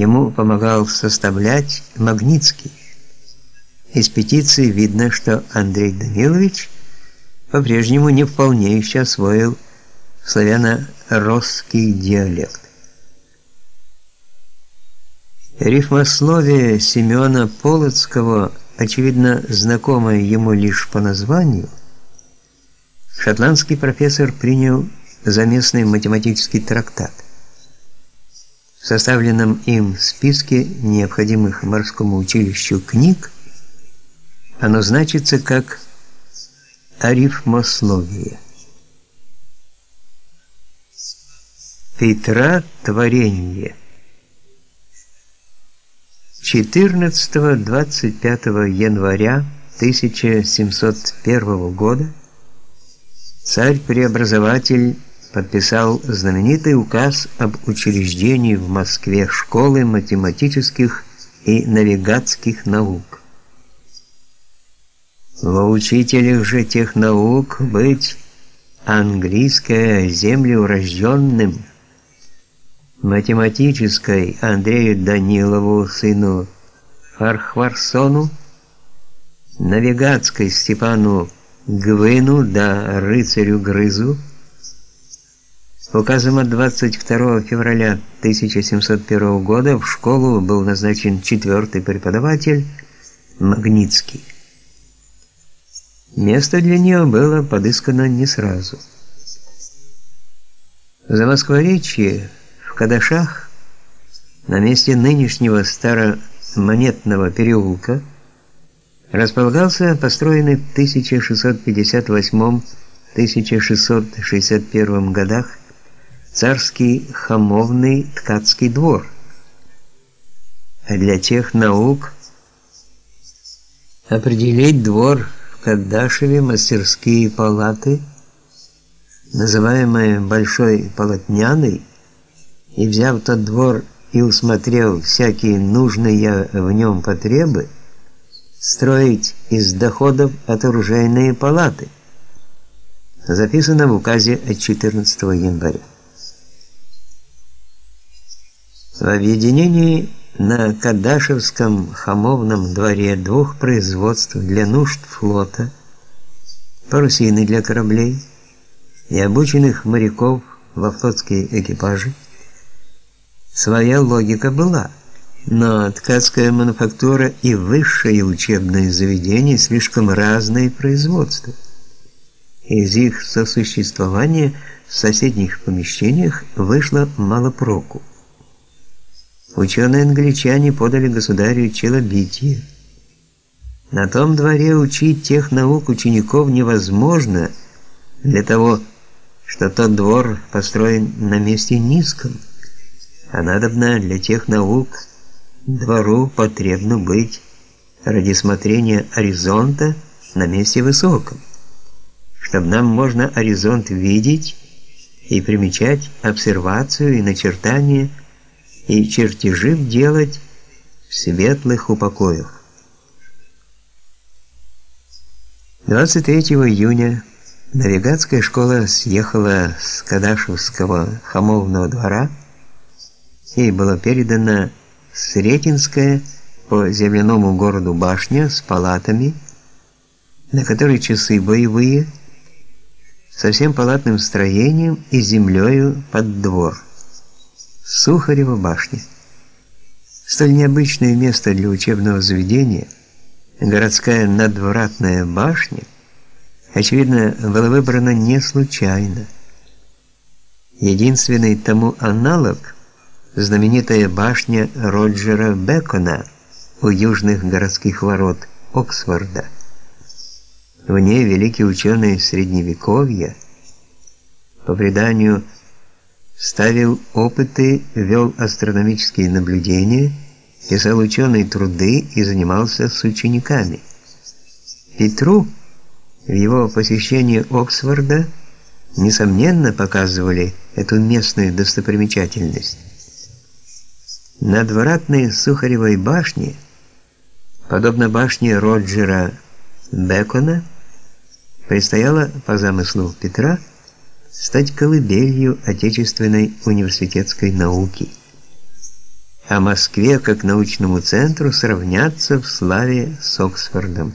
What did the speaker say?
ему помогал составлять Магнитский. Из петиции видно, что Андрей Данилович по-прежнему не вполне еще освоил славяно-росский диалект. Рифмословие Семена Полоцкого, очевидно, знакомое ему лишь по названию, шотландский профессор принял за местный математический трактат. Составленном им списке необходимых морскому училищу книг оно значится как арифмословие. Петра творение 14-25 января 1701 года царь-преобразователь подписал знаменитый указ об учреждении в Москве школы математических и навигатских наук. Во учителях же тех наук быть английское землеурожденным, математической Андрею Данилову, сыну Фархварсону, навигатской Степану Гвыну да рыцарю Грызу, Указом от 22 февраля 1701 года в школу был назначен четвертый преподаватель Магнитский. Место для нее было подыскано не сразу. За Москворечье в Кадашах на месте нынешнего старомонетного переулка располагался построенный в 1658-1661 годах царский хамовный ткацкий двор. А для тех наук определить двор в Кадашеве мастерские палаты, называемые Большой Полотняной, и взяв тот двор и усмотрел всякие нужные в нем потребы, строить из доходов от оружейные палаты. Записано в указе от 14 января. В объединении на Кадашевском хамовном дворе двух производств для нужд флота, парусины для кораблей и обученных моряков во флотские экипажи, своя логика была, но ткацкая мануфактура и высшее учебное заведение слишком разные производства. Из их сосуществования в соседних помещениях вышло мало проку. Ученые-англичане подали государю челобитие. На том дворе учить тех наук учеников невозможно для того, что тот двор построен на месте низком, а надобно для тех наук двору потребно быть ради смотрения горизонта на месте высоком, чтобы нам можно горизонт видеть и примечать обсервацию и начертания и чертежи делать в светлых упокоях. 23 июня навигатская школа съехала с Кадашевского хамовного двора и была передана Сретенская по земляному городу башня с палатами, на которой часы боевые, со всем палатным строением и землею под двор. Сухарева башня. Столь необычное место для учебного заведения, городская надвратная башня, очевидно, была выбрана не случайно. Единственный тому аналог знаменитая башня Роджера Бекона у южных городских ворот Оксфорда. В ней великий ученый средневековья по преданию ставил опыты, вел астрономические наблюдения, писал ученые труды и занимался с учениками. Петру в его посещении Оксфорда несомненно показывали эту местную достопримечательность. На дворатной Сухаревой башне, подобно башне Роджера Бекона, предстояло по замыслу Петра стать колыбелью отечественной университетской науки. а Москве как научному центру сравняться в славе с Оксфордом.